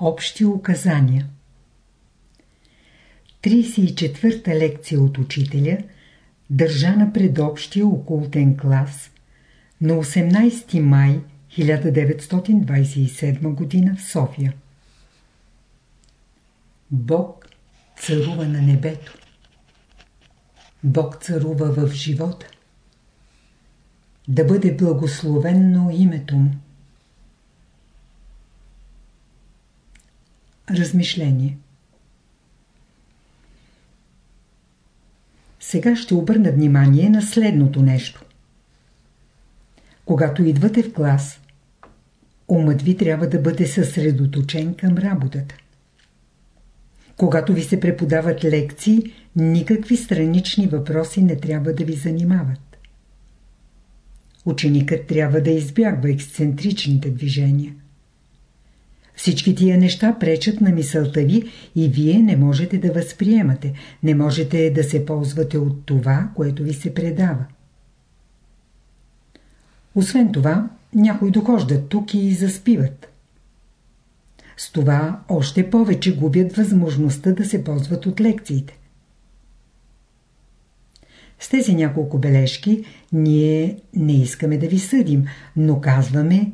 Общи указания 34-та лекция от учителя, държана пред общия окултен клас на 18 май 1927 г. в София. Бог царува на небето. Бог царува в живота. Да бъде благословенно името му. Размишление Сега ще обърна внимание на следното нещо. Когато идвате в клас, умът ви трябва да бъде съсредоточен към работата. Когато ви се преподават лекции, никакви странични въпроси не трябва да ви занимават. Ученикът трябва да избягва ексцентричните движения. Всички тия неща пречат на мисълта ви и вие не можете да възприемате, не можете да се ползвате от това, което ви се предава. Освен това, някои дохождат тук и заспиват. С това още повече губят възможността да се ползват от лекциите. С тези няколко бележки ние не искаме да ви съдим, но казваме,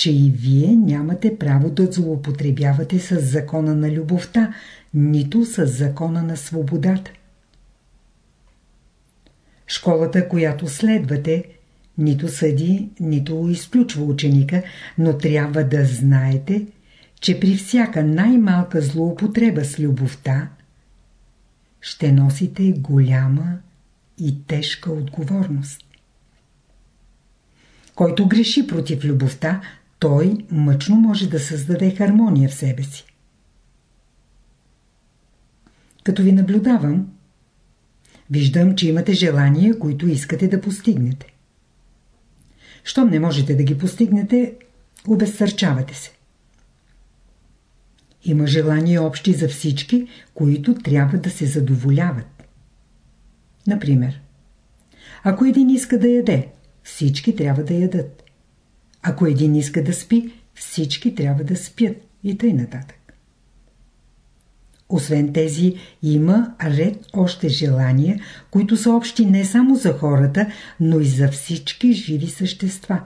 че и вие нямате право да злоупотребявате с закона на любовта, нито с закона на свободата. Школата, която следвате, нито съди, нито изключва ученика, но трябва да знаете, че при всяка най-малка злоупотреба с любовта ще носите голяма и тежка отговорност. Който греши против любовта, той мъчно може да създаде хармония в себе си. Като ви наблюдавам, виждам, че имате желания, които искате да постигнете. Щом не можете да ги постигнете, обезсърчавате се. Има желания общи за всички, които трябва да се задоволяват. Например, ако един иска да яде, всички трябва да ядат. Ако един иска да спи, всички трябва да спят и тъй нататък. Освен тези, има ред още желания, които са общи не само за хората, но и за всички живи същества.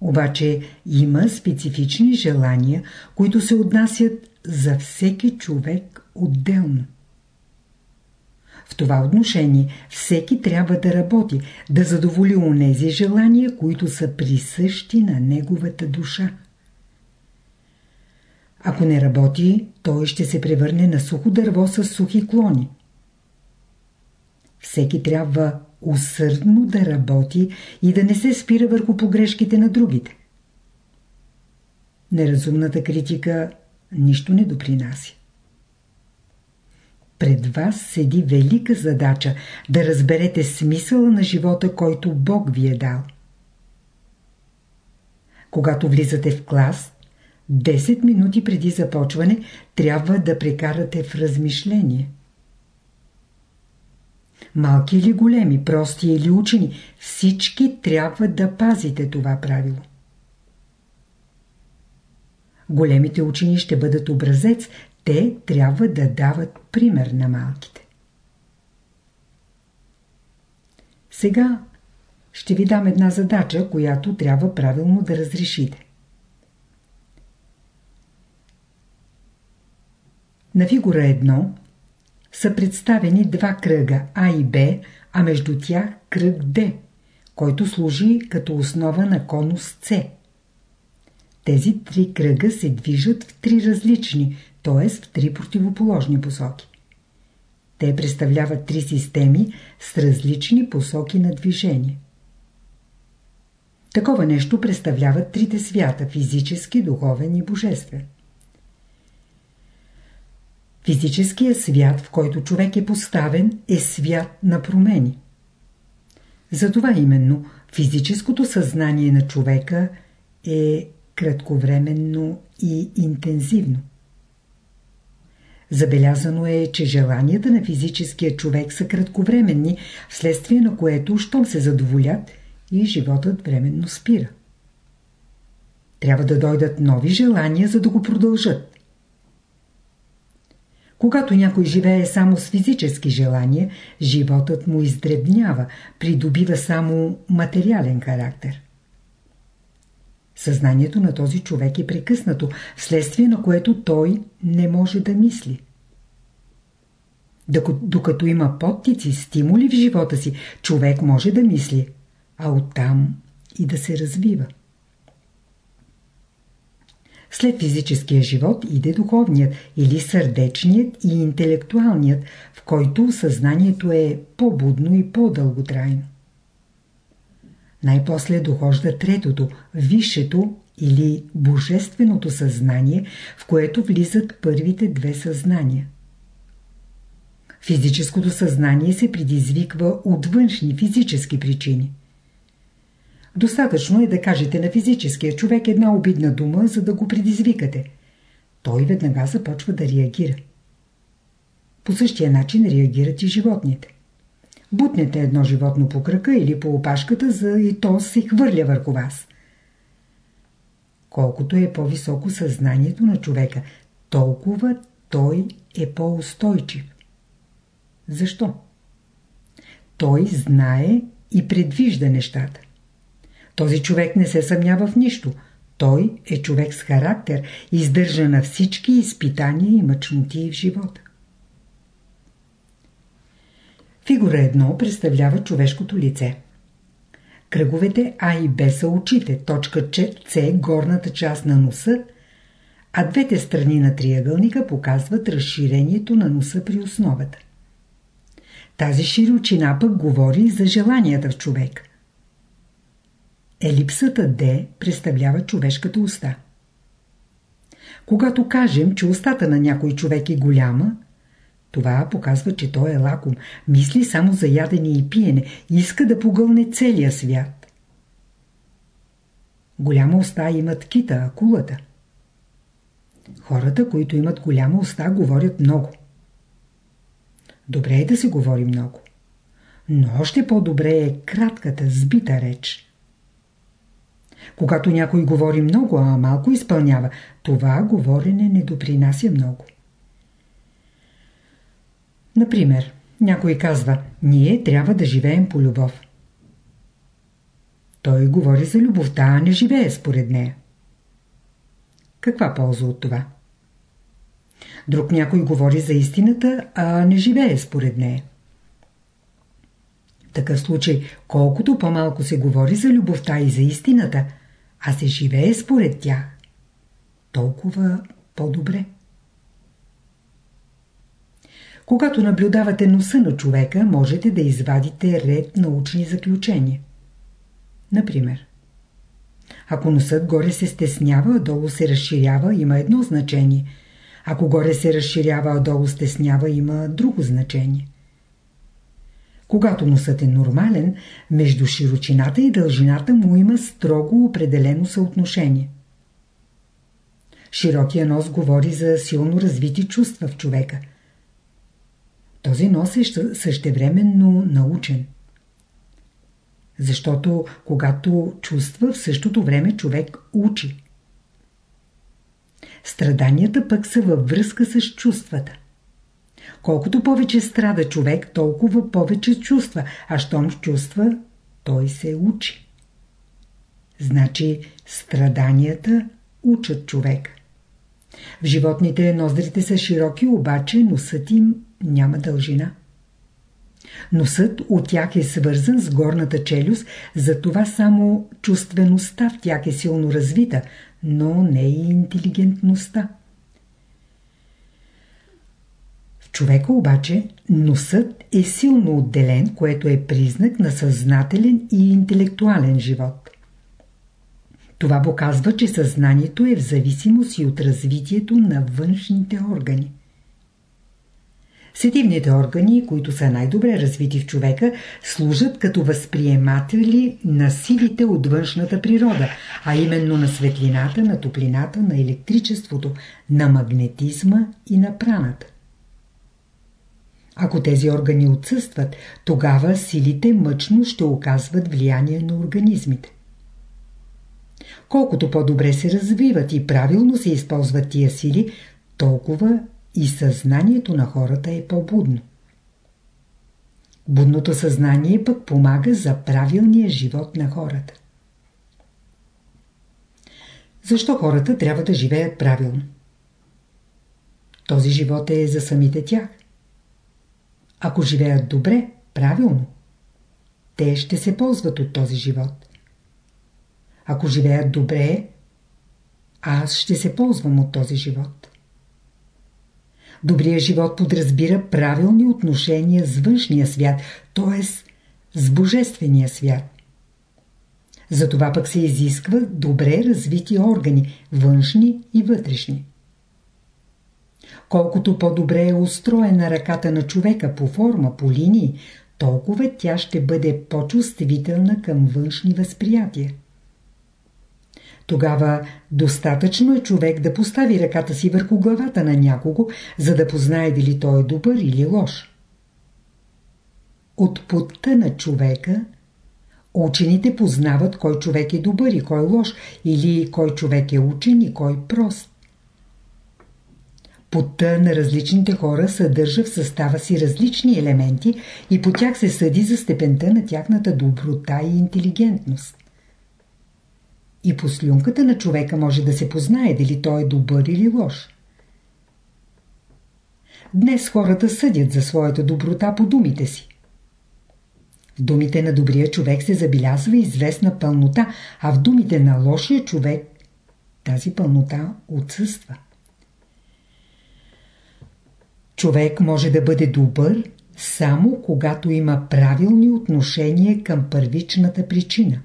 Обаче има специфични желания, които се отнасят за всеки човек отделно. В това отношение всеки трябва да работи, да задоволи онези желания, които са присъщи на неговата душа. Ако не работи, той ще се превърне на сухо дърво с сухи клони. Всеки трябва усърдно да работи и да не се спира върху погрешките на другите. Неразумната критика нищо не допринася. Пред вас седи велика задача да разберете смисъла на живота, който Бог ви е дал. Когато влизате в клас, 10 минути преди започване трябва да прекарате в размишление. Малки или големи, прости или учени, всички трябва да пазите това правило. Големите учени ще бъдат образец, те трябва да дават пример на малките. Сега ще ви дам една задача, която трябва правилно да разрешите. На фигура 1 са представени два кръга А и Б, а между тях кръг Д, който служи като основа на конус С. Тези три кръга се движат в три различни, т.е. в три противоположни посоки. Те представляват три системи с различни посоки на движение. Такова нещо представляват трите свята – физически, духовен и божествен. Физическият свят, в който човек е поставен, е свят на промени. Затова именно физическото съзнание на човека е кратковременно и интензивно. Забелязано е, че желанията на физическия човек са кратковременни, вследствие на което, щом се задоволят, и животът временно спира. трябва да дойдат нови желания, за да го продължат. Когато някой живее само с физически желания, животът му издребнява, придобива само материален характер. Съзнанието на този човек е прекъснато, вследствие на което той не може да мисли. Докато има подтици, стимули в живота си, човек може да мисли, а оттам и да се развива. След физическия живот иде духовният или сърдечният и интелектуалният, в който съзнанието е по-будно и по-дълготрайно. Най-после дохожда третото, висшето или божественото съзнание, в което влизат първите две съзнания. Физическото съзнание се предизвиква от външни физически причини. Достатъчно е да кажете на физическия човек една обидна дума, за да го предизвикате. Той веднага започва да реагира. По същия начин реагират и животните. Бутнете едно животно по крака или по опашката, за и то се хвърля върху вас. Колкото е по-високо съзнанието на човека, толкова той е по-устойчив. Защо? Той знае и предвижда нещата. Този човек не се съмнява в нищо. Той е човек с характер, издържа на всички изпитания и мъчноти в живота. Фигура 1 представлява човешкото лице. Кръговете А и Б са очите, точка С горната част на носа, а двете страни на триъгълника показват разширението на носа при основата. Тази широчина пък говори за желанията в човек. Елипсата Д представлява човешката уста. Когато кажем, че устата на някой човек е голяма, това показва, че той е лаком, мисли само за ядене и пиене, иска да погълне целия свят. Голяма уста имат кита, акулата. Хората, които имат голяма уста, говорят много. Добре е да се говори много. Но още по-добре е кратката, сбита реч. Когато някой говори много, а малко изпълнява, това говорене не допринася много. Например, някой казва, ние трябва да живеем по любов. Той говори за любовта, а не живее според нея. Каква полза от това? Друг някой говори за истината, а не живее според нея. В такъв случай, колкото по-малко се говори за любовта и за истината, а се живее според тях, толкова по-добре. Когато наблюдавате носа на човека, можете да извадите ред научни заключения. Например, ако носът горе се стеснява, долу се разширява, има едно значение. Ако горе се разширява, а долу стеснява, има друго значение. Когато носът е нормален, между широчината и дължината му има строго определено съотношение. Широкия нос говори за силно развити чувства в човека – този нос е същевременно научен. Защото когато чувства, в същото време човек учи. Страданията пък са във връзка с чувствата. Колкото повече страда човек, толкова повече чувства, а щом чувства, той се учи. Значи страданията учат човек. В животните ноздрите са широки, обаче носът им няма дължина. Носът от тях е свързан с горната челюст, затова само чувствеността в тях е силно развита, но не и интелигентността. В човека обаче носът е силно отделен, което е признак на съзнателен и интелектуален живот. Това показва, че съзнанието е в зависимост и от развитието на външните органи. Сетивните органи, които са най-добре развити в човека, служат като възприематели на силите от външната природа, а именно на светлината, на топлината, на електричеството, на магнетизма и на праната. Ако тези органи отсъстват, тогава силите мъчно ще оказват влияние на организмите. Колкото по-добре се развиват и правилно се използват тия сили, толкова и съзнанието на хората е по-будно. Будното съзнание пък помага за правилния живот на хората. Защо хората трябва да живеят правилно? Този живот е за самите тях. Ако живеят добре, правилно, те ще се ползват от този живот. Ако живеят добре, аз ще се ползвам от този живот. Добрият живот подразбира правилни отношения с външния свят, т.е. с божествения свят. Затова пък се изисква добре развити органи, външни и вътрешни. Колкото по-добре е устроена ръката на човека по форма, по линии, толкова тя ще бъде по-чувствителна към външни възприятия. Тогава достатъчно е човек да постави ръката си върху главата на някого, за да познае дали той е добър или лош. От путта на човека учените познават кой човек е добър и кой е лош, или кой човек е учен и кой прост. Путта на различните хора съдържа в състава си различни елементи и по тях се съди за степента на тяхната доброта и интелигентност. И по слюнката на човека може да се познае дали той е добър или лош. Днес хората съдят за своята доброта по думите си. В думите на добрия човек се забелязва известна пълнота, а в думите на лошия човек тази пълнота отсъства. Човек може да бъде добър само когато има правилни отношения към първичната причина.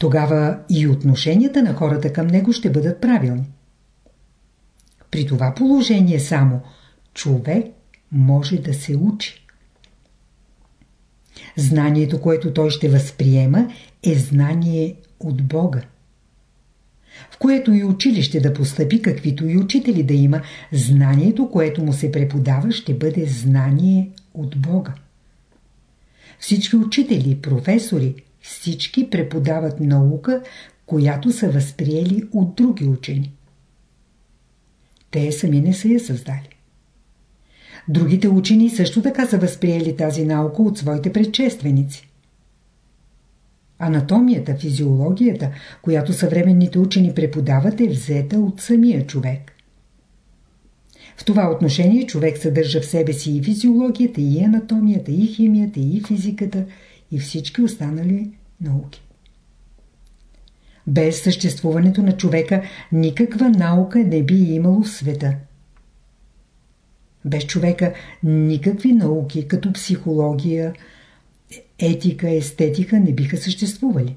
Тогава и отношенията на хората към него ще бъдат правилни. При това положение само човек може да се учи. Знанието, което той ще възприема, е знание от Бога в което и училище да постъпи, каквито и учители да има, знанието, което му се преподава, ще бъде знание от Бога. Всички учители, професори, всички преподават наука, която са възприели от други учени. Те сами не са я създали. Другите учени също така са възприели тази наука от своите предшественици. Анатомията, физиологията, която съвременните учени преподават е взета от самия човек. В това отношение човек съдържа в себе си и физиологията, и анатомията, и химията, и физиката, и всички останали науки. Без съществуването на човека никаква наука не би имало в света. Без човека никакви науки, като психология, етика, естетика не биха съществували.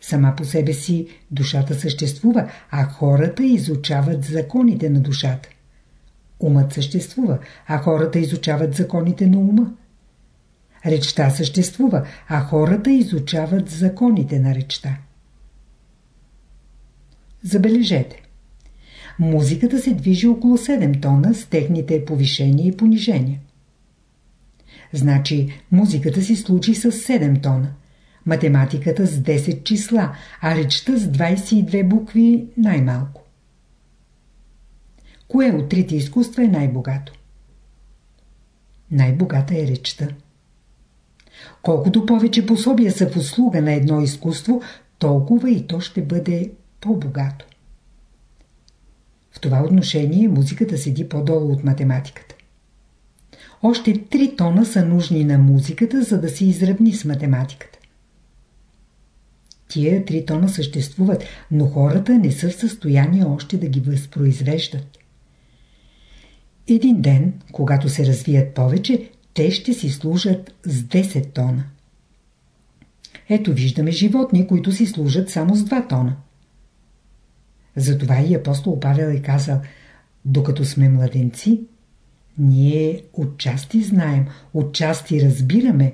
Сама по себе си душата съществува, а хората изучават законите на душата. Умът съществува, а хората изучават законите на ума. Речта съществува, а хората изучават законите на речта. Забележете. Музиката се движи около 7 тона с техните повишения и понижения. Значи музиката си случи с 7 тона, математиката с 10 числа, а речта с 22 букви най-малко. Кое от трите изкуства е най-богато? Най-богата е речта. Колкото повече пособия са в услуга на едно изкуство, толкова и то ще бъде по-богато. В това отношение музиката седи по-долу от математиката. Още три тона са нужни на музиката, за да се изравни с математиката. Тия три тона съществуват, но хората не са в състояние още да ги възпроизвеждат. Един ден, когато се развият повече, те ще си служат с 10 тона. Ето виждаме животни, които си служат само с 2 тона. Затова и апостол Павел е казал, докато сме младенци, ние отчасти знаем, отчасти разбираме,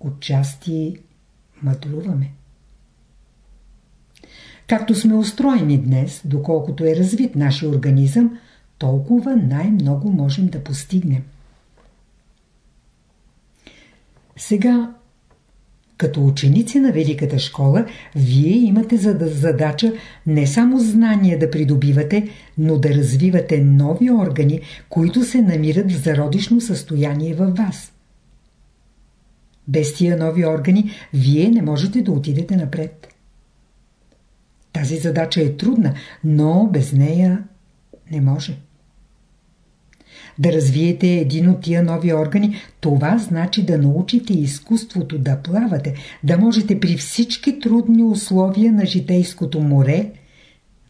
отчасти мъдруваме. Както сме устроени днес, доколкото е развит нашия организъм, толкова най-много можем да постигнем. Сега, Като ученици на Великата школа, вие имате задача не само знания да придобивате, но да развивате нови органи, които се намират в зародишно състояние във вас. Без тия нови органи, вие не можете да отидете напред. Тази задача е трудна, но без нея не може. Да развиете един от тия нови органи, това значи да научите изкуството да плавате, да можете при всички трудни условия на житейското море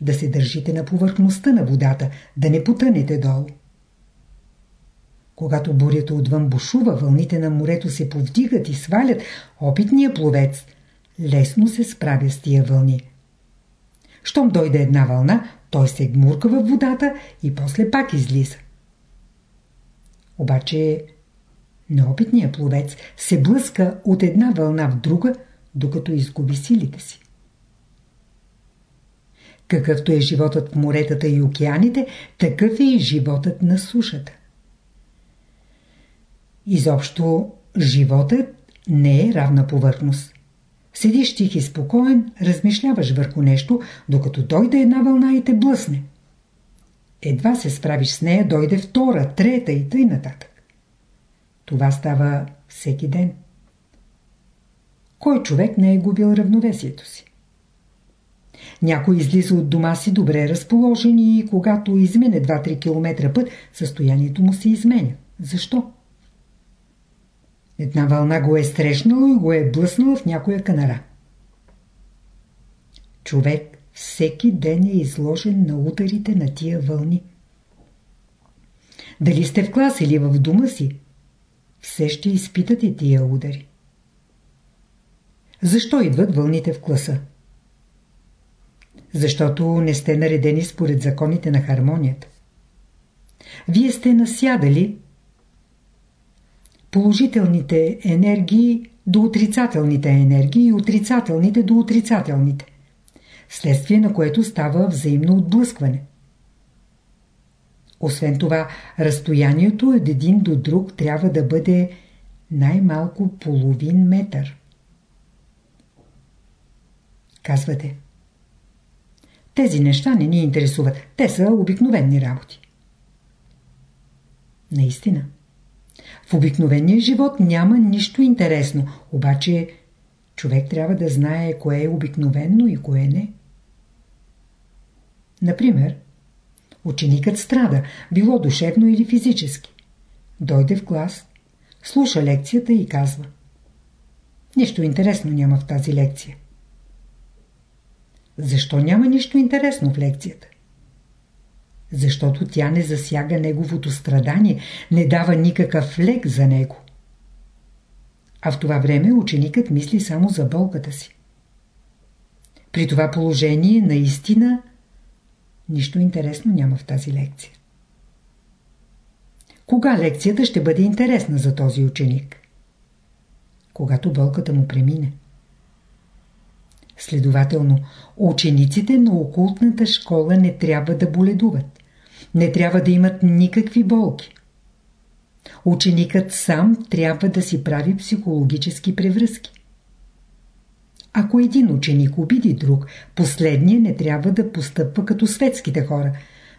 да се държите на повърхността на водата, да не потънете долу. Когато бурята отвън бушува, вълните на морето се повдигат и свалят, опитният пловец лесно се справя с тия вълни. Щом дойде една вълна, той се гмурка във водата и после пак излиза. Обаче неопитният пловец се блъска от една вълна в друга, докато изгуби силите си. Какъвто е животът в моретата и океаните, такъв е и животът на сушата. Изобщо животът не е равна повърхност. Седиш тих и спокоен, размишляваш върху нещо, докато дойде една вълна и те блъсне. Едва се справиш с нея, дойде втора, трета и тъй нататък. Това става всеки ден. Кой човек не е губил равновесието си? Някой излиза от дома си добре разположен и когато измине 2-3 км път, състоянието му се изменя. Защо? Една вълна го е срещнала и го е блъснала в някоя канара. Човек всеки ден е изложен на ударите на тия вълни. Дали сте в клас или в дома си, все ще изпитате тия удари. Защо идват вълните в класа? Защото не сте наредени според законите на хармонията. Вие сте насядали положителните енергии до отрицателните енергии и отрицателните до отрицателните следствие на което става взаимно отблъскване. Освен това, разстоянието от един до друг трябва да бъде най-малко половин метър. Казвате. Тези неща не ни интересуват. Те са обикновени работи. Наистина. В обикновения живот няма нищо интересно, обаче човек трябва да знае кое е обикновено и кое не. Например, ученикът страда, било душевно или физически. Дойде в клас, слуша лекцията и казва Нищо интересно няма в тази лекция. Защо няма нищо интересно в лекцията? Защото тя не засяга неговото страдание, не дава никакъв лек за него. А в това време ученикът мисли само за болката си. При това положение наистина Нищо интересно няма в тази лекция. Кога лекцията ще бъде интересна за този ученик? Когато болката му премине. Следователно, учениците на окултната школа не трябва да боледуват. Не трябва да имат никакви болки. Ученикът сам трябва да си прави психологически превръзки. Ако един ученик обиди друг, последния не трябва да постъпва като светските хора.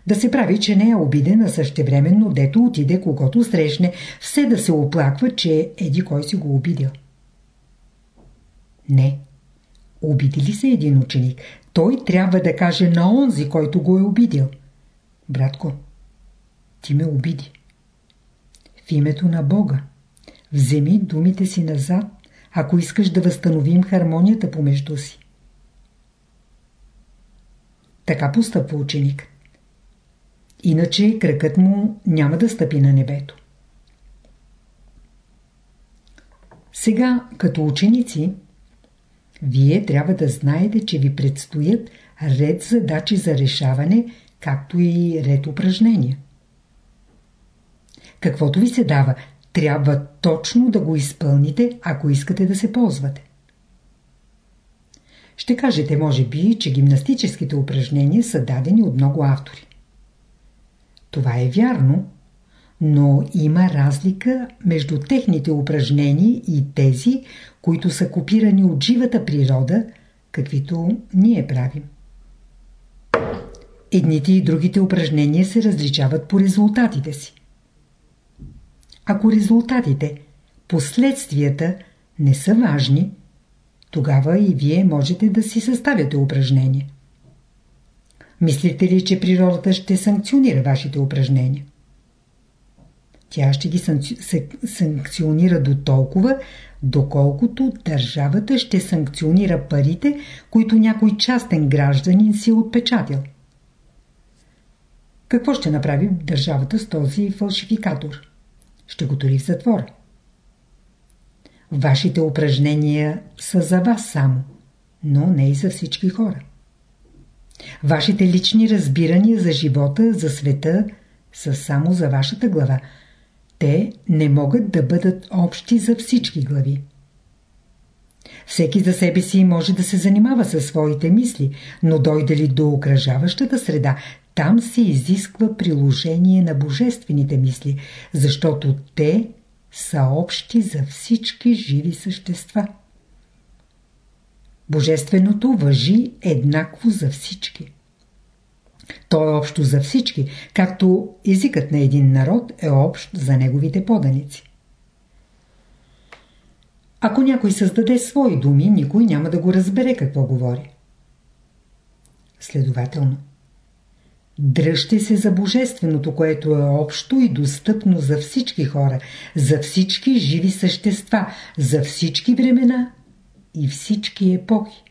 Да се прави, че не е обиден, а същевременно дето отиде, когато срещне, все да се оплаква, че еди кой си го обидил. Не. Обиди ли се един ученик, той трябва да каже на онзи, който го е обидил. Братко, ти ме обиди. В името на Бога, вземи думите си назад ако искаш да възстановим хармонията помежду си. Така постъпва ученик. Иначе кръкът му няма да стъпи на небето. Сега, като ученици, вие трябва да знаете, че ви предстоят ред задачи за решаване, както и ред упражнения. Каквото ви се дава, трябва точно да го изпълните, ако искате да се ползвате. Ще кажете, може би, че гимнастическите упражнения са дадени от много автори. Това е вярно, но има разлика между техните упражнения и тези, които са копирани от живата природа, каквито ние правим. Едните и другите упражнения се различават по резултатите си. Ако резултатите, последствията не са важни, тогава и вие можете да си съставяте упражнения. Мислите ли, че природата ще санкционира вашите упражнения? Тя ще ги санкционира до толкова, доколкото държавата ще санкционира парите, които някой частен гражданин си е отпечатил. Какво ще направи държавата с този фалшификатор? Ще го тури в затвора. Вашите упражнения са за вас само, но не и за всички хора. Вашите лични разбирания за живота, за света са само за вашата глава. Те не могат да бъдат общи за всички глави. Всеки за себе си може да се занимава със своите мисли, но дойде ли до окръжаващата среда, там се изисква приложение на божествените мисли, защото те са общи за всички живи същества. Божественото въжи еднакво за всички. То е общо за всички, както езикът на един народ е общ за неговите поданици. Ако някой създаде свои думи, никой няма да го разбере какво говори. Следователно, дръжте се за Божественото, което е общо и достъпно за всички хора, за всички живи същества, за всички времена и всички епохи.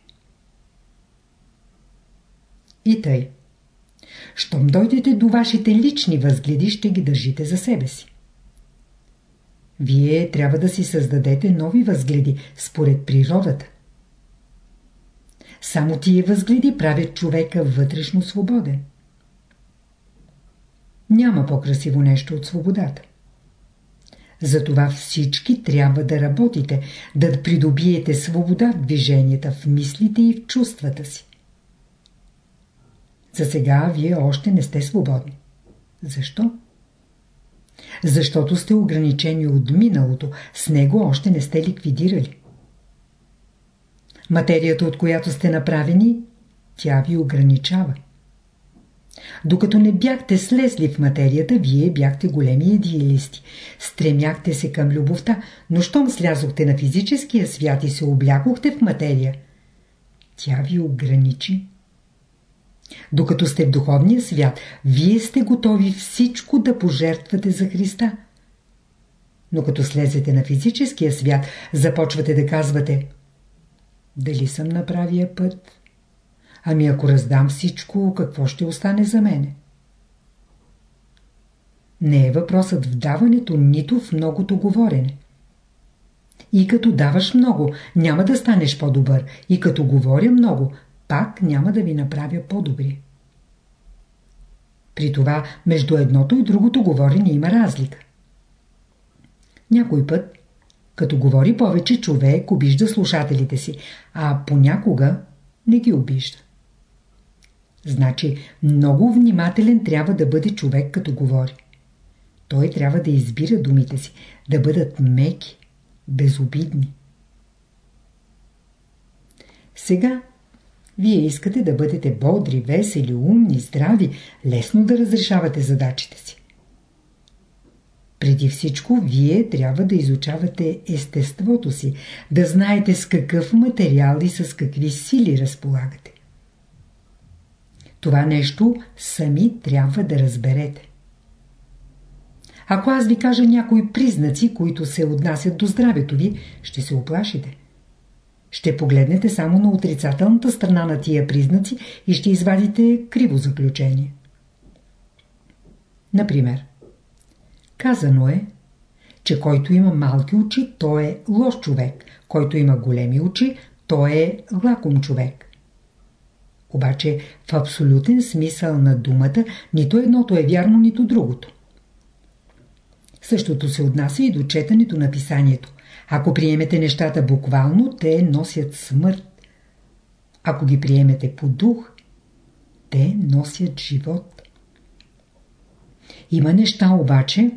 И тъй. Щом дойдете до вашите лични възгледи, ще ги държите за себе си. Вие трябва да си създадете нови възгледи според природата. Само тия възгледи правят човека вътрешно свободен. Няма по-красиво нещо от свободата. Затова всички трябва да работите, да придобиете свобода в движенията, в мислите и в чувствата си. За сега вие още не сте свободни. Защо? Защото сте ограничени от миналото, с него още не сте ликвидирали. Материята, от която сте направени, тя ви ограничава. Докато не бяхте слезли в материята, вие бяхте големи идеалисти. Стремяхте се към любовта, но щом слязохте на физическия свят и се облякохте в материя, тя ви ограничи. Докато сте в духовния свят, вие сте готови всичко да пожертвате за Христа. Но като слезете на физическия свят, започвате да казвате Дали съм на правия път? Ами ако раздам всичко, какво ще остане за мене? Не е въпросът в даването, нито в многото говорене. И като даваш много, няма да станеш по-добър. И като говоря много, пак няма да ви направя по-добри. При това между едното и другото говорене има разлика. Някой път, като говори повече, човек обижда слушателите си, а понякога не ги обижда. Значи много внимателен трябва да бъде човек като говори. Той трябва да избира думите си, да бъдат меки, безобидни. Сега вие искате да бъдете бодри, весели, умни, здрави, лесно да разрешавате задачите си. Преди всичко, вие трябва да изучавате естеството си, да знаете с какъв материал и с какви сили разполагате. Това нещо сами трябва да разберете. Ако аз ви кажа някои признаци, които се отнасят до здравето ви, ще се оплашите. Ще погледнете само на отрицателната страна на тия признаци и ще извадите криво заключение. Например, казано е, че който има малки очи, той е лош човек, който има големи очи, той е лаком човек. Обаче в абсолютен смисъл на думата нито едното е вярно, нито другото. Същото се отнася и до четенето на писанието. Ако приемете нещата буквално, те носят смърт. Ако ги приемете по дух, те носят живот. Има неща обаче,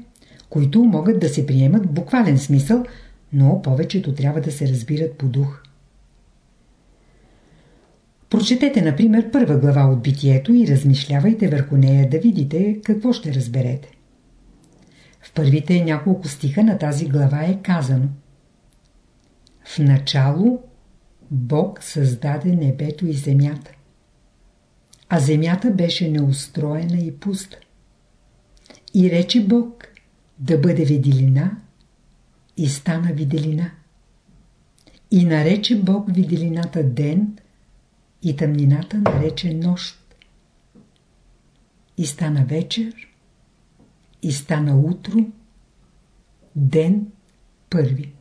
които могат да се приемат в буквален смисъл, но повечето трябва да се разбират по дух. Прочетете, например, първа глава от битието и размишлявайте върху нея да видите какво ще разберете. В първите няколко стиха на тази глава е казано В начало Бог създаде небето и земята. А земята беше неустроена и пуста. И рече Бог да бъде виделина и стана виделина. И нарече Бог виделината ден и тъмнината нарече нощ. И стана вечер и стана утро, ден първи.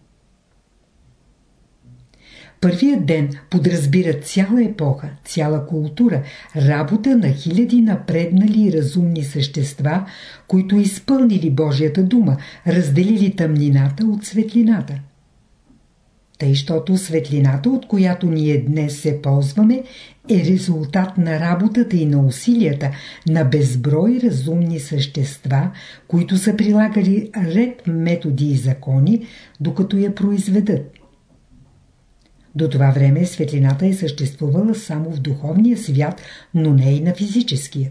Първият ден подразбира цяла епоха, цяла култура, работа на хиляди напреднали и разумни същества, които изпълнили Божията дума, разделили тъмнината от светлината. Тъй, щото светлината, от която ние днес се ползваме, е резултат на работата и на усилията на безброй разумни същества, които са прилагали ред методи и закони, докато я произведат. До това време светлината е съществувала само в духовния свят, но не и на физическия.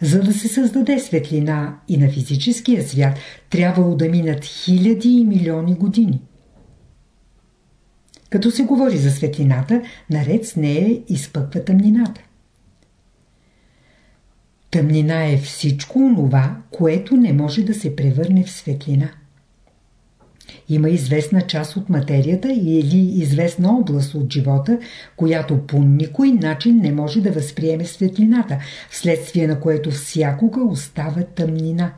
За да се създаде светлина и на физическия свят, трябвало да минат хиляди и милиони години. Като се говори за светлината, наред с нея изпъква тъмнината. Тъмнина е всичко онова, което не може да се превърне в светлина. Има известна част от материята или известна област от живота, която по никой начин не може да възприеме светлината, вследствие на което всякога остава тъмнина.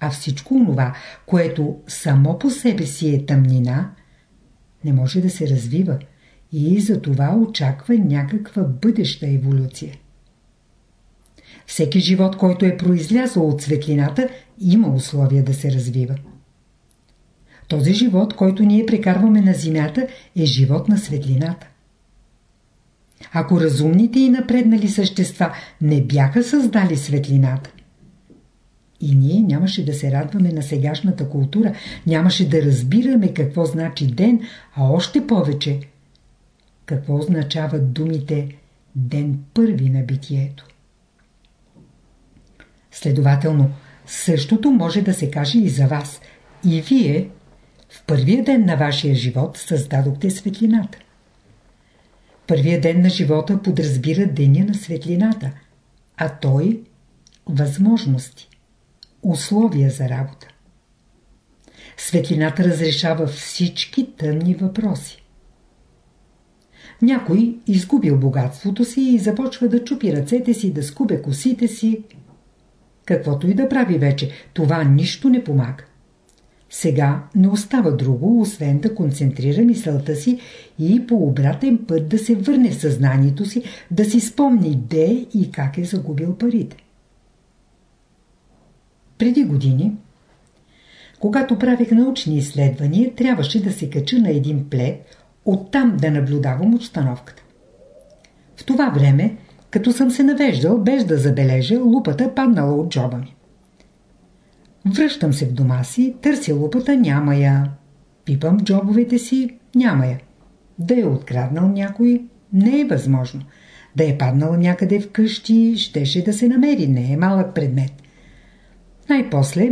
А всичко онова, което само по себе си е тъмнина, не може да се развива и за това очаква някаква бъдеща еволюция. Всеки живот, който е произлязъл от светлината, има условия да се развива. Този живот, който ние прекарваме на земята, е живот на светлината. Ако разумните и напреднали същества не бяха създали светлината, и ние нямаше да се радваме на сегашната култура, нямаше да разбираме какво значи ден, а още повече какво означават думите ден първи на битието. Следователно, същото може да се каже и за вас. И вие в първия ден на вашия живот създадохте светлината. Първия ден на живота подразбира деня на светлината, а той – възможности условия за работа. Светлината разрешава всички тъмни въпроси. Някой изгубил богатството си и започва да чупи ръцете си, да скубе косите си. Каквото и да прави вече, това нищо не помага. Сега не остава друго, освен да концентрира мисълта си и по обратен път да се върне в съзнанието си, да си спомни де и как е загубил парите. Преди години, когато правих научни изследвания, трябваше да се кача на един плед, оттам да наблюдавам обстановката. В това време, като съм се навеждал, без да забележа, лупата паднала от джоба ми. Връщам се в дома си, търся лупата, няма я. Пипам джобовете си, няма я. Да е откраднал някой, не е възможно. Да е паднал някъде в къщи, щеше да се намери, не е малък предмет. Най-после,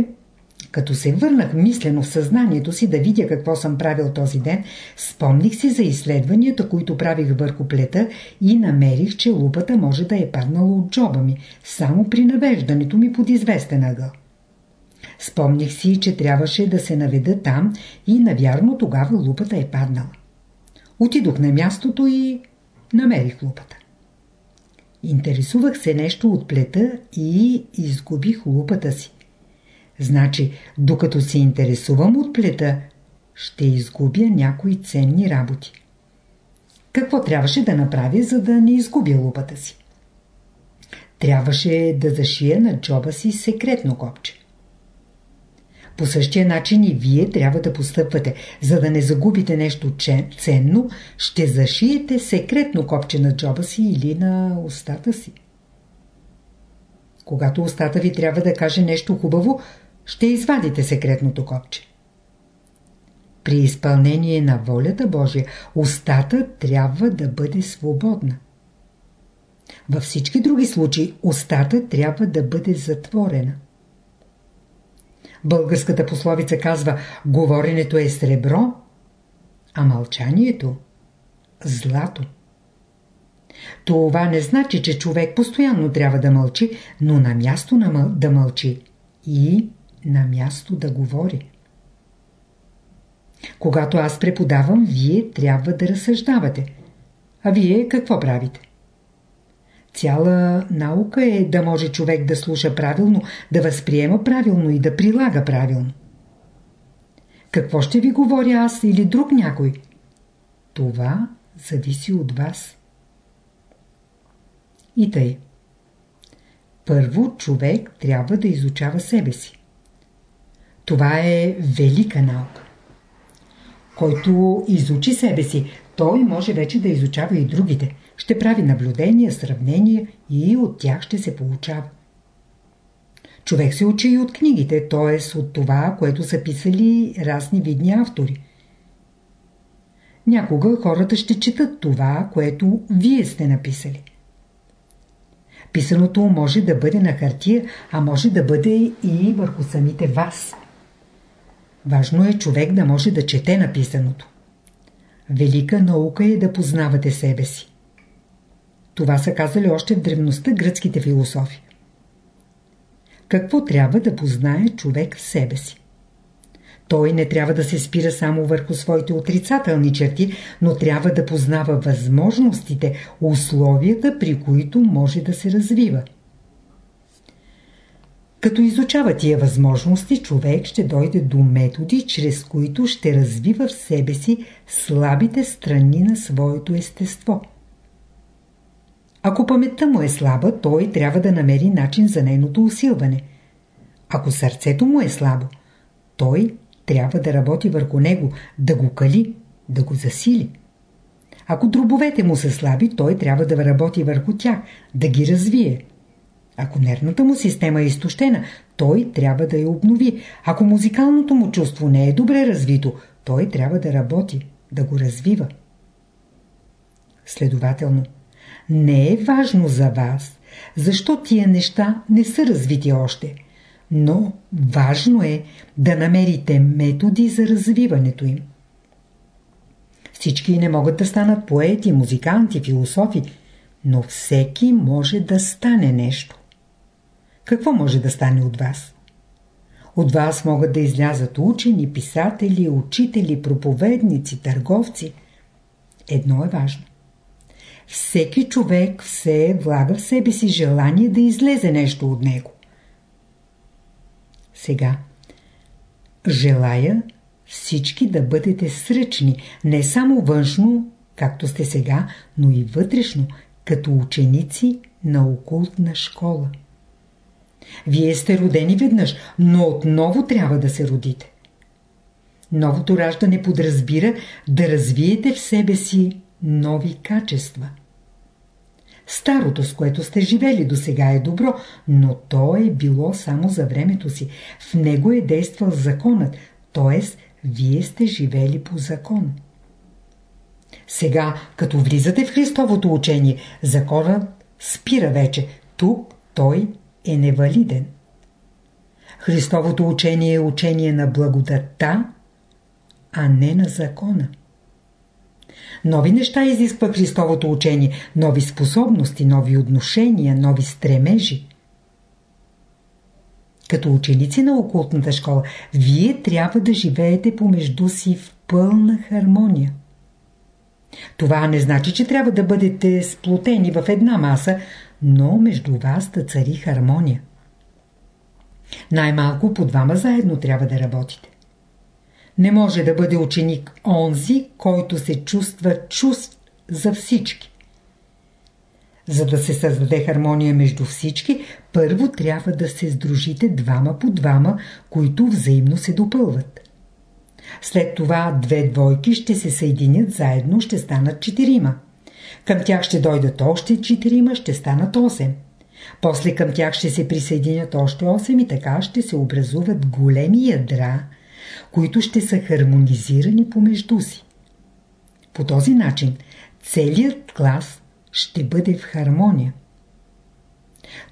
като се върнах мислено в съзнанието си да видя какво съм правил този ден, спомних си за изследванията, които правих върху плета и намерих, че лупата може да е паднала от джоба ми, само при навеждането ми под известен ъгъл. Спомних си, че трябваше да се наведа там и навярно тогава лупата е паднала. Отидох на мястото и намерих лупата. Интересувах се нещо от плета и изгубих лупата си. Значи, докато се интересувам от плета, ще изгубя някои ценни работи. Какво трябваше да направя, за да не изгубя лупата си? Трябваше да зашия на джоба си секретно копче. По същия начин и вие трябва да постъпвате. За да не загубите нещо ценно, ще зашиете секретно копче на джоба си или на устата си. Когато устата ви трябва да каже нещо хубаво, ще извадите секретното копче. При изпълнение на волята Божия, устата трябва да бъде свободна. Във всички други случаи, устата трябва да бъде затворена. Българската пословица казва, говоренето е сребро, а мълчанието – злато. Това не значи, че човек постоянно трябва да мълчи, но на място да мълчи и на място да говори. Когато аз преподавам, вие трябва да разсъждавате. А вие какво правите? Цяла наука е да може човек да слуша правилно, да възприема правилно и да прилага правилно. Какво ще ви говоря аз или друг някой? Това зависи от вас. И тъй. Първо човек трябва да изучава себе си. Това е велика наука. Който изучи себе си, той може вече да изучава и другите. Ще прави наблюдения, сравнения и от тях ще се получава. Човек се учи и от книгите, т.е. от това, което са писали разни видни автори. Някога хората ще четат това, което вие сте написали. Писаното може да бъде на хартия, а може да бъде и върху самите вас. Важно е човек да може да чете написаното. Велика наука е да познавате себе си. Това са казали още в древността гръцките философи. Какво трябва да познае човек в себе си? Той не трябва да се спира само върху своите отрицателни черти, но трябва да познава възможностите, условията, при които може да се развива. Като изучава тия възможности, човек ще дойде до методи, чрез които ще развива в себе си слабите страни на своето естество. Ако паметта му е слаба, той трябва да намери начин за нейното усилване. Ако сърцето му е слабо, той трябва да работи върху него, да го кали, да го засили. Ако дробовете му са слаби, той трябва да работи върху тях, да ги развие. Ако нервната му система е изтощена, той трябва да я обнови. Ако музикалното му чувство не е добре развито, той трябва да работи, да го развива. Следователно, не е важно за вас, защо тия неща не са развити още, но важно е да намерите методи за развиването им. Всички не могат да станат поети, музиканти, философи, но всеки може да стане нещо. Какво може да стане от вас? От вас могат да излязат учени, писатели, учители, проповедници, търговци. Едно е важно. Всеки човек все влага в себе си желание да излезе нещо от него. Сега. Желая всички да бъдете сръчни, не само външно, както сте сега, но и вътрешно, като ученици на окултна школа. Вие сте родени веднъж, но отново трябва да се родите. Новото раждане подразбира да развиете в себе си нови качества. Старото, с което сте живели до сега е добро, но то е било само за времето си. В него е действал законът, т.е. вие сте живели по закон. Сега, като влизате в Христовото учение, законът спира вече. Тук той е невалиден. Христовото учение е учение на благодатта, а не на закона. Нови неща изисква Христовото учение, нови способности, нови отношения, нови стремежи. Като ученици на окултната школа, вие трябва да живеете помежду си в пълна хармония. Това не значи, че трябва да бъдете сплотени в една маса, но между вас да цари хармония. Най-малко по двама заедно трябва да работите. Не може да бъде ученик онзи, който се чувства чувств за всички. За да се създаде хармония между всички, първо трябва да се сдружите двама по двама, които взаимно се допълват. След това две двойки ще се съединят заедно, ще станат четирима. Към тях ще дойдат още четирима, ще станат осем. После към тях ще се присъединят още 8 и така ще се образуват големи ядра, които ще са хармонизирани помежду си. По този начин целият клас ще бъде в хармония.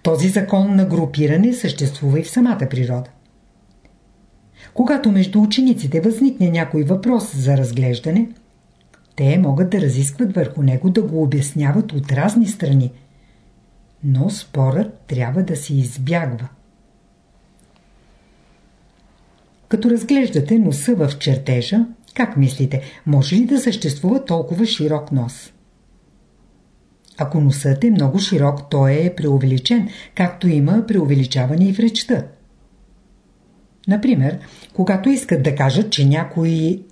Този закон на групиране съществува и в самата природа. Когато между учениците възникне някой въпрос за разглеждане, те могат да разискват върху него, да го обясняват от разни страни. Но спорът трябва да се избягва. Като разглеждате носа в чертежа, как мислите, може ли да съществува толкова широк нос? Ако носът е много широк, той е преувеличен, както има преувеличаване и в речта. Например, когато искат да кажат, че някой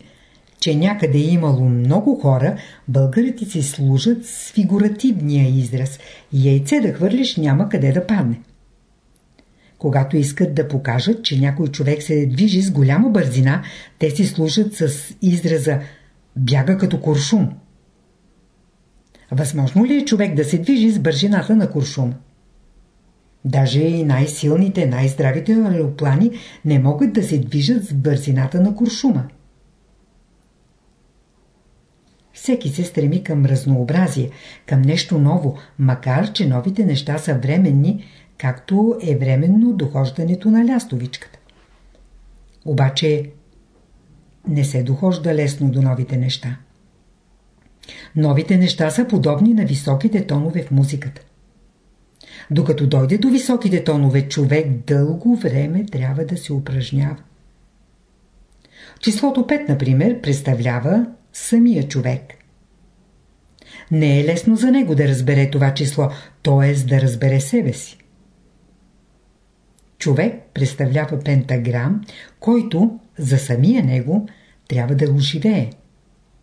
че някъде е имало много хора, българите си служат с фигуративния израз. Яйце да хвърлиш няма къде да падне. Когато искат да покажат, че някой човек се движи с голяма бързина, те си служат с израза «бяга като куршум». Възможно ли е човек да се движи с бързината на куршум? Даже и най-силните, най-здравите аероплани не могат да се движат с бързината на куршума. Всеки се стреми към разнообразие, към нещо ново, макар че новите неща са временни, както е временно дохождането на лястовичката. Обаче не се дохожда лесно до новите неща. Новите неща са подобни на високите тонове в музиката. Докато дойде до високите тонове, човек дълго време трябва да се упражнява. Числото 5, например, представлява самия човек. Не е лесно за него да разбере това число, т.е. да разбере себе си. Човек представлява пентаграм, който за самия него трябва да оживее,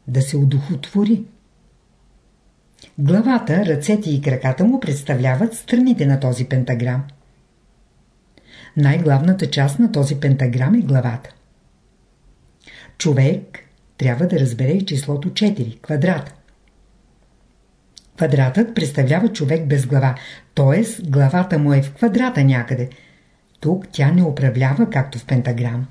да се удохотвори. Главата, ръцете и краката му представляват страните на този пентаграм. Най-главната част на този пентаграм е главата. Човек трябва да разбере и числото 4, квадрата. Квадратът представлява човек без глава, т.е. главата му е в квадрата някъде. Тук тя не управлява както в пентаграм.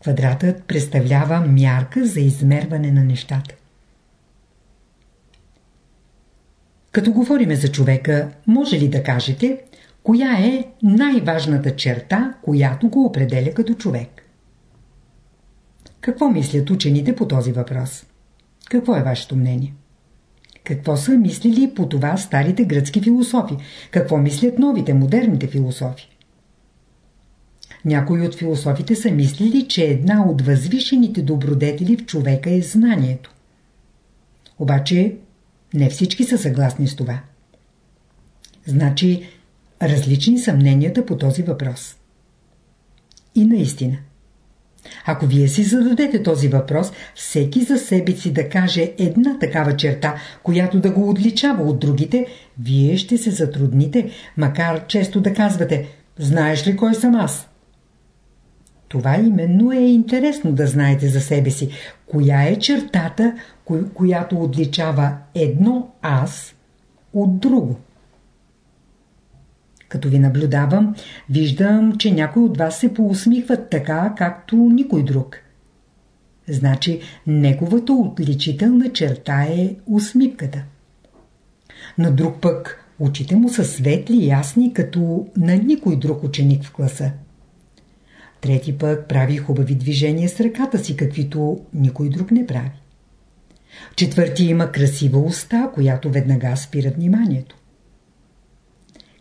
Квадратът представлява мярка за измерване на нещата. Като говориме за човека, може ли да кажете, коя е най-важната черта, която го определя като човек? Какво мислят учените по този въпрос? Какво е вашето мнение? Какво са мислили по това старите гръцки философи? Какво мислят новите, модерните философи? Някои от философите са мислили, че една от възвишените добродетели в човека е знанието. Обаче не всички са съгласни с това. Значи, различни са мненията по този въпрос. И наистина, ако вие си зададете този въпрос, всеки за себе си да каже една такава черта, която да го отличава от другите, вие ще се затрудните, макар често да казвате «Знаеш ли кой съм аз?» Това именно е интересно да знаете за себе си. Коя е чертата, която отличава едно аз от друго? Като ви наблюдавам, виждам, че някой от вас се поусмихват така, както никой друг. Значи, неговата отличителна черта е усмивката. На друг пък, очите му са светли и ясни, като на никой друг ученик в класа. Трети пък прави хубави движения с ръката си, каквито никой друг не прави. Четвърти има красива уста, която веднага спира вниманието.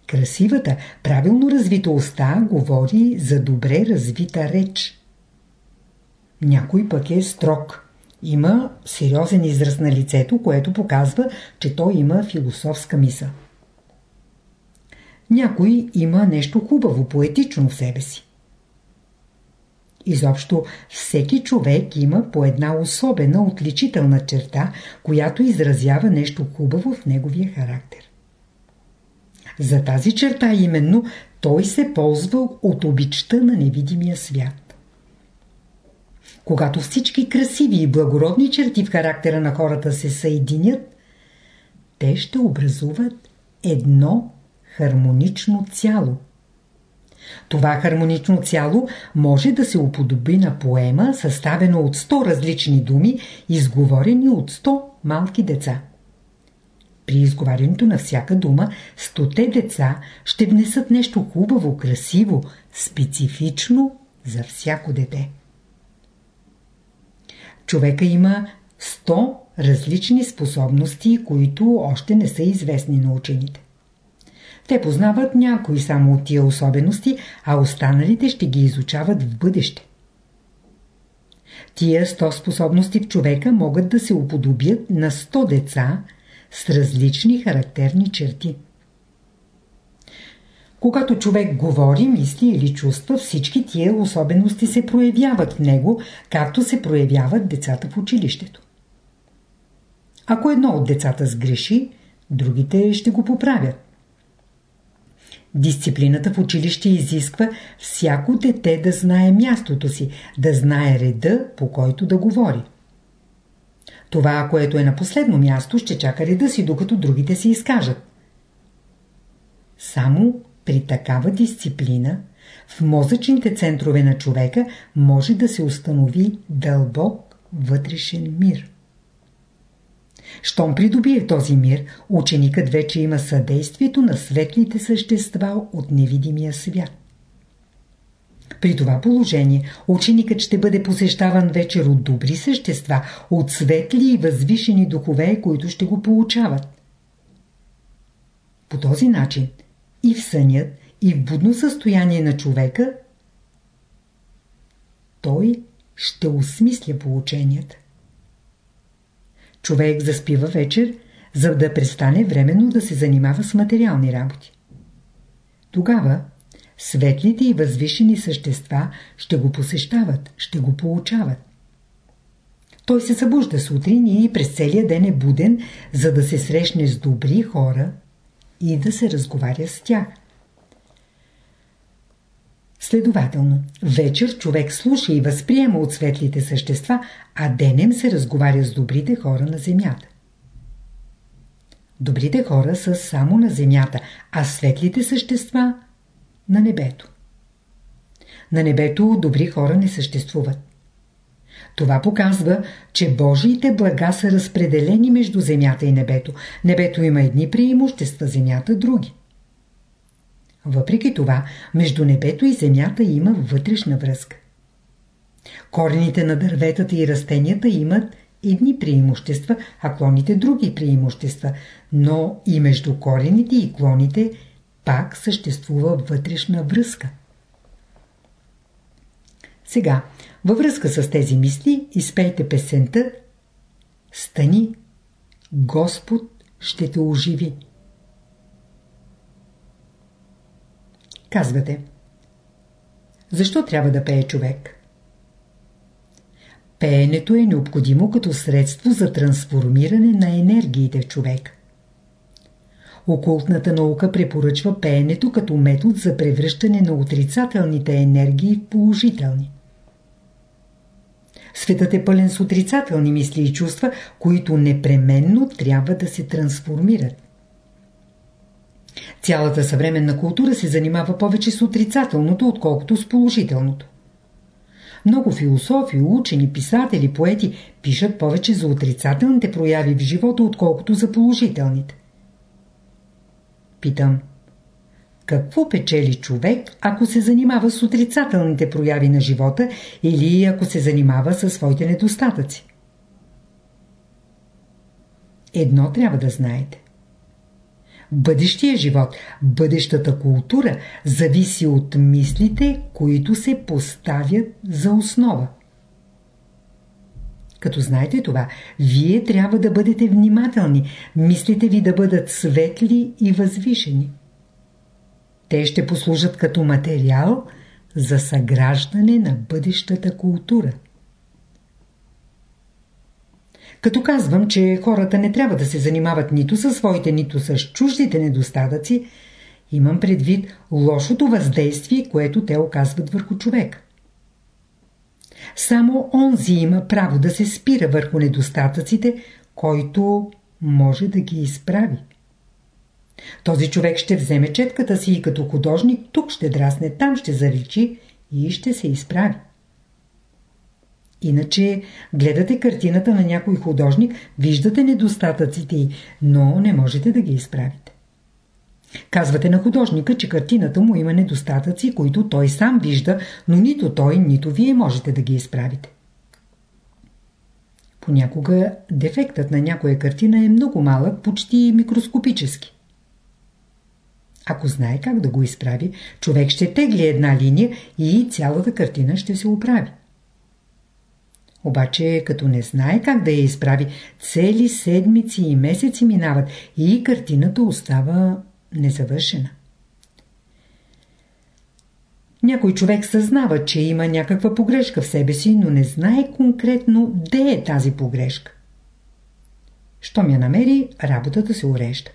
Красивата, правилно развита уста говори за добре развита реч. Някой пък е строг. Има сериозен израз на лицето, което показва, че той има философска мисъл. Някой има нещо хубаво, поетично в себе си. Изобщо всеки човек има по една особена отличителна черта, която изразява нещо хубаво в неговия характер. За тази черта именно той се ползва от обичта на невидимия свят. Когато всички красиви и благородни черти в характера на хората се съединят, те ще образуват едно хармонично цяло. Това хармонично цяло може да се уподоби на поема, съставена от 100 различни думи, изговорени от 100 малки деца. При изговарянето на всяка дума, стоте деца ще внесат нещо хубаво, красиво, специфично за всяко дете. Човека има 100 различни способности, които още не са известни на учените. Те познават някои само от тия особености, а останалите ще ги изучават в бъдеще. Тия 100 способности в човека могат да се уподобят на 100 деца с различни характерни черти. Когато човек говори, мисли или чувства, всички тия особености се проявяват в него, както се проявяват децата в училището. Ако едно от децата сгреши, другите ще го поправят. Дисциплината в училище изисква всяко дете да знае мястото си, да знае реда, по който да говори. Това, което е на последно място, ще чака реда си, докато другите се изкажат. Само при такава дисциплина в мозъчните центрове на човека може да се установи дълбок вътрешен мир. Щом придобие този мир, ученикът вече има съдействието на светлите същества от невидимия свят. При това положение ученикът ще бъде посещаван вечер от добри същества, от светли и възвишени духове, които ще го получават. По този начин и в сънят, и в будно състояние на човека той ще осмисля полученията. Човек заспива вечер, за да престане временно да се занимава с материални работи. Тогава светлите и възвишени същества ще го посещават, ще го получават. Той се събужда сутрин и през целия ден е буден, за да се срещне с добри хора и да се разговаря с тях. Следователно, вечер човек слуша и възприема от светлите същества, а денем се разговаря с добрите хора на земята. Добрите хора са само на земята, а светлите същества на небето. На небето добри хора не съществуват. Това показва, че Божиите блага са разпределени между земята и небето. Небето има едни преимущества, земята други. Въпреки това, между небето и земята има вътрешна връзка. Корените на дърветата и растенията имат едни преимущества, а клоните други преимущества, но и между корените и клоните пак съществува вътрешна връзка. Сега, във връзка с тези мисли, изпейте песента Стани, Господ ще те оживи. Казвате Защо трябва да пее човек? Пеенето е необходимо като средство за трансформиране на енергиите в човек. Окултната наука препоръчва пеенето като метод за превръщане на отрицателните енергии в положителни. Светът е пълен с отрицателни мисли и чувства, които непременно трябва да се трансформират. Цялата съвременна култура се занимава повече с отрицателното, отколкото с положителното. Много философи, учени, писатели, поети пишат повече за отрицателните прояви в живота, отколкото за положителните. Питам. Какво печели човек, ако се занимава с отрицателните прояви на живота или ако се занимава със своите недостатъци? Едно трябва да знаете. Бъдещия живот, бъдещата култура зависи от мислите, които се поставят за основа. Като знаете това, вие трябва да бъдете внимателни, мислите ви да бъдат светли и възвишени. Те ще послужат като материал за съграждане на бъдещата култура. Като казвам, че хората не трябва да се занимават нито със своите, нито с чуждите недостатъци, имам предвид лошото въздействие, което те оказват върху човек. Само онзи има право да се спира върху недостатъците, който може да ги изправи. Този човек ще вземе четката си и като художник тук ще драсне, там ще заличи и ще се изправи. Иначе гледате картината на някой художник, виждате недостатъците но не можете да ги изправите. Казвате на художника, че картината му има недостатъци, които той сам вижда, но нито той, нито вие можете да ги изправите. Понякога дефектът на някоя картина е много малък, почти микроскопически. Ако знае как да го изправи, човек ще тегли една линия и цялата картина ще се оправи. Обаче, като не знае как да я изправи, цели седмици и месеци минават и картината остава незавършена. Някой човек съзнава, че има някаква погрешка в себе си, но не знае конкретно де е тази погрешка. Щом я намери, работата се урежда.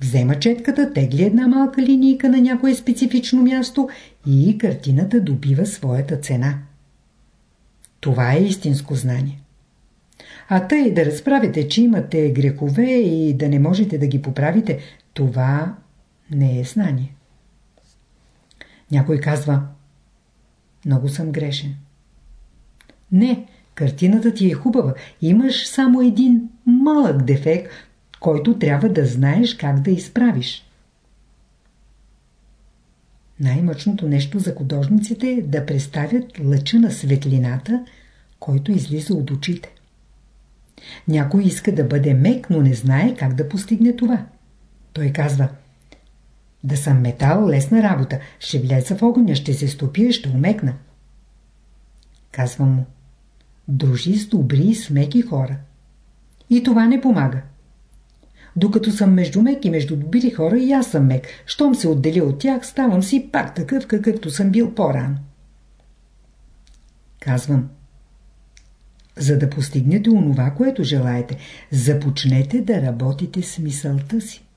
Взема четката, тегли една малка линийка на някое специфично място и картината добива своята цена. Това е истинско знание. А тъй да разправите, че имате грехове и да не можете да ги поправите, това не е знание. Някой казва Много съм грешен. Не, картината ти е хубава. Имаш само един малък дефект, който трябва да знаеш как да изправиш. Най-мъчното нещо за художниците е да представят лъча на светлината, който излиза от очите. Някой иска да бъде мек, но не знае как да постигне това. Той казва Да съм метал, лесна работа. Ще влеза в огъня, ще се стопия, ще умекна. Казвам му Дружи с добри и смеки хора. И това не помага. Докато съм между мек и между добри хора и аз съм мек. Щом се отделя от тях, ставам си пак такъв, какъвто съм бил по-рано. Казвам. За да постигнете онова, което желаете, започнете да работите с мисълта си.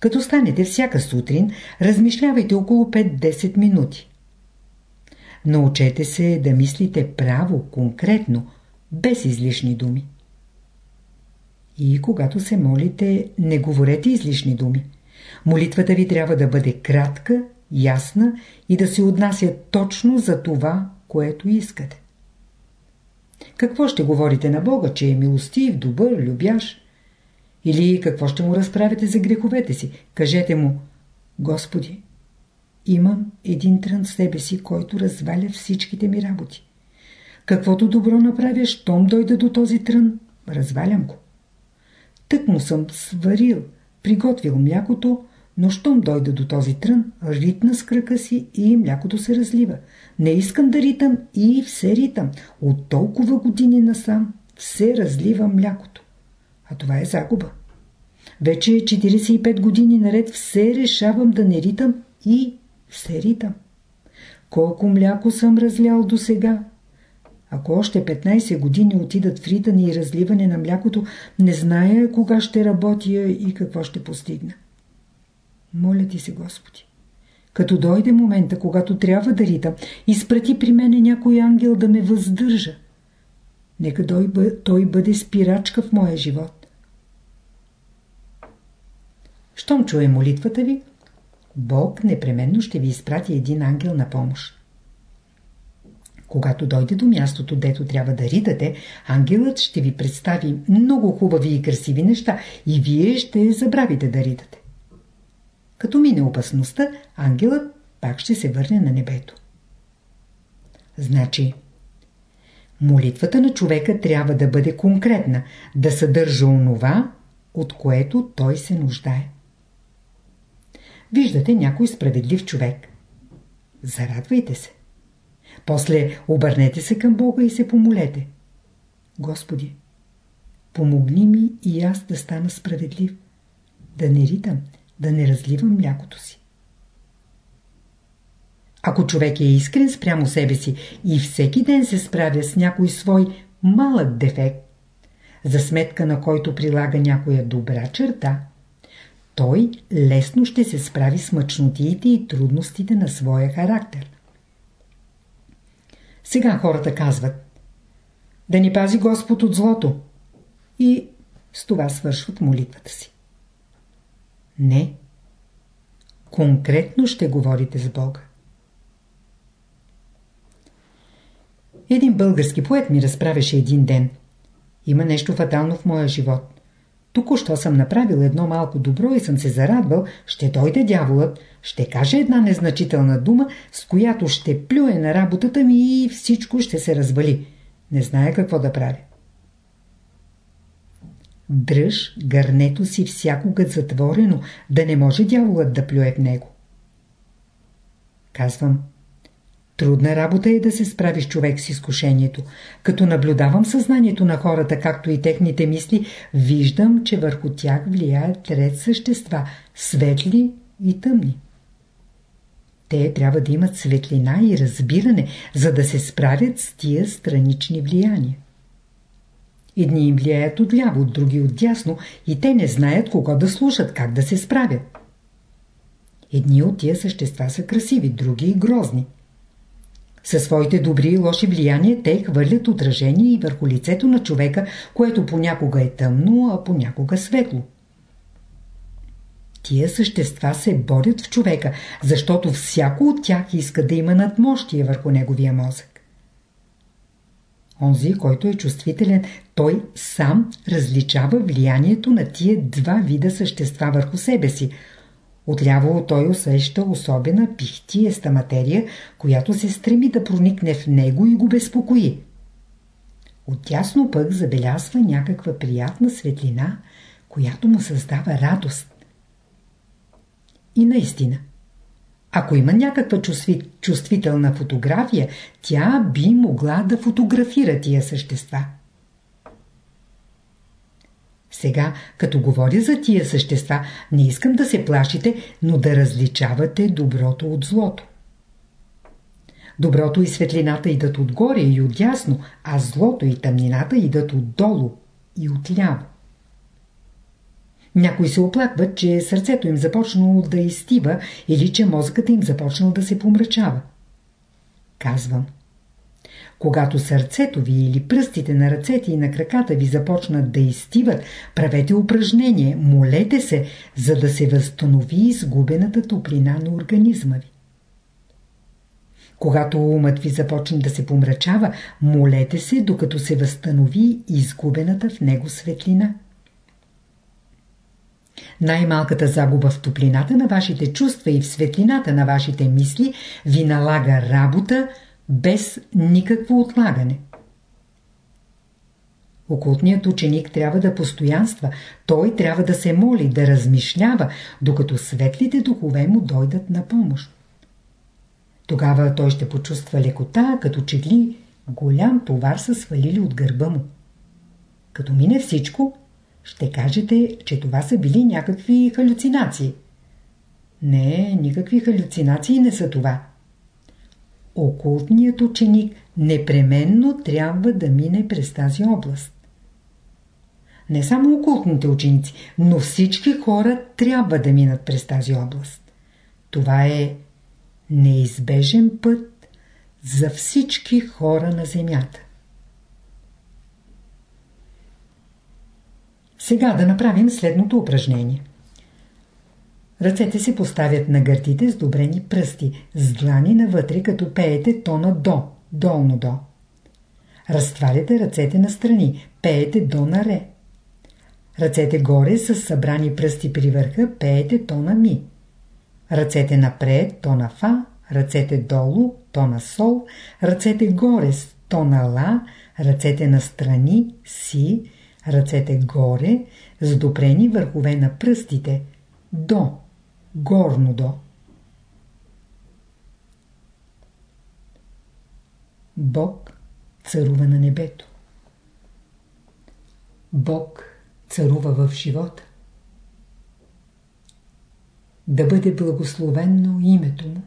Като станете всяка сутрин, размишлявайте около 5-10 минути. Научете се да мислите право, конкретно, без излишни думи. И когато се молите, не говорете излишни думи. Молитвата ви трябва да бъде кратка, ясна и да се отнася точно за това, което искате. Какво ще говорите на Бога, че е милостив, добър, любящ? Или какво ще му разправите за греховете си? Кажете му, Господи, имам един трън в себе си, който разваля всичките ми работи. Каквото добро направя, щом дойда до този трън, развалям го. Тък му съм сварил, приготвил млякото, но щом дойда до този трън, ритна с кръка си и млякото се разлива. Не искам да ритам и все ритам. От толкова години насам все разлива млякото. А това е загуба. Вече 45 години наред все решавам да не ритам и все ритам. Колко мляко съм разлял до сега, ако още 15 години отидат в ритане и разливане на млякото, не зная кога ще работя и какво ще постигна. Моля ти се, Господи. Като дойде момента, когато трябва да ритам, изпрати при мене някой ангел да ме въздържа. Нека той бъде спирачка в моя живот. Щом чуе молитвата ви, Бог непременно ще ви изпрати един ангел на помощ. Когато дойде до мястото, дето трябва да ритате, ангелът ще ви представи много хубави и красиви неща и вие ще забравите да ритате. Като мине опасността, ангелът пак ще се върне на небето. Значи, молитвата на човека трябва да бъде конкретна, да съдържа онова, от което той се нуждае. Виждате някой справедлив човек. Зарадвайте се. После обърнете се към Бога и се помолете. Господи, помогни ми и аз да стана справедлив, да не ритам, да не разливам млякото си. Ако човек е искрен спрямо себе си и всеки ден се справя с някой свой малък дефект, за сметка на който прилага някоя добра черта, той лесно ще се справи с мъчнотиите и трудностите на своя характер. Сега хората казват да ни пази Господ от злото и с това свършват молитвата си. Не. Конкретно ще говорите с Бога. Един български поет ми разправяше един ден. Има нещо фатално в моя живот. Току-що съм направил едно малко добро и съм се зарадвал, ще дойде дяволът, ще каже една незначителна дума, с която ще плюе на работата ми и всичко ще се развали. Не знае какво да прави. Дръж гърнето си всякога затворено, да не може дяволът да плюе в него. Казвам, трудна работа е да се справиш човек с изкушението. Като наблюдавам съзнанието на хората, както и техните мисли, виждам, че върху тях влияят ред същества, светли и тъмни. Те трябва да имат светлина и разбиране, за да се справят с тия странични влияния. Едни им влияят отляво, други отдясно и те не знаят кого да слушат, как да се справят. Едни от тия същества са красиви, други грозни. Със своите добри и лоши влияния те хвърлят отражение и върху лицето на човека, което понякога е тъмно, а понякога светло. Тия същества се борят в човека, защото всяко от тях иска да има надмощие върху неговия мозък. Онзи, който е чувствителен, той сам различава влиянието на тия два вида същества върху себе си. Отляво той усеща особена пихтиеста материя, която се стреми да проникне в него и го безпокои. Отясно пък забелязва някаква приятна светлина, която му създава радост. И наистина, ако има някаква чувствителна фотография, тя би могла да фотографира тия същества. Сега, като говоря за тия същества, не искам да се плашите, но да различавате доброто от злото. Доброто и светлината идат отгоре и отдясно, а злото и тъмнината идат отдолу и отляво. Някои се оплакват, че сърцето им започнало да изтива или че мозъкът им започнал да се помрачава. Казвам. Когато сърцето ви или пръстите на ръцете и на краката ви започнат да изтиват, правете упражнение, молете се, за да се възстанови изгубената топлина на организма ви. Когато умът ви започне да се помрачава, молете се, докато се възстанови изгубената в него светлина. Най-малката загуба в топлината на вашите чувства и в светлината на вашите мисли ви налага работа без никакво отлагане. Окултният ученик трябва да постоянства, той трябва да се моли, да размишлява, докато светлите духове му дойдат на помощ. Тогава той ще почувства лекота, като че ли голям товар са свалили от гърба му. Като мине всичко, ще кажете, че това са били някакви халюцинации. Не, никакви халюцинации не са това. Окултният ученик непременно трябва да мине през тази област. Не само окултните ученици, но всички хора трябва да минат през тази област. Това е неизбежен път за всички хора на Земята. Сега да направим следното упражнение. Ръцете се поставят на гърдите с добрени пръсти, с длани навътре, като пеете тона до, долно до. Разтваряте ръцете на страни, пеете до на ре. Ръцете горе с събрани пръсти при върха, пеете тона ми. Ръцете напред, тона фа, ръцете долу, тона сол, ръцете горе тона ла, ръцете на страни, си, ръцете горе, с допрени върхове на пръстите, до, горно до. Бог царува на небето. Бог царува в живота. Да бъде благословенно името му.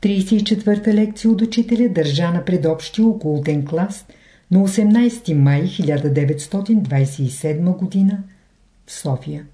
34-та лекция от учителя държана пред общия окултен клас на 18 май 1927 г. София.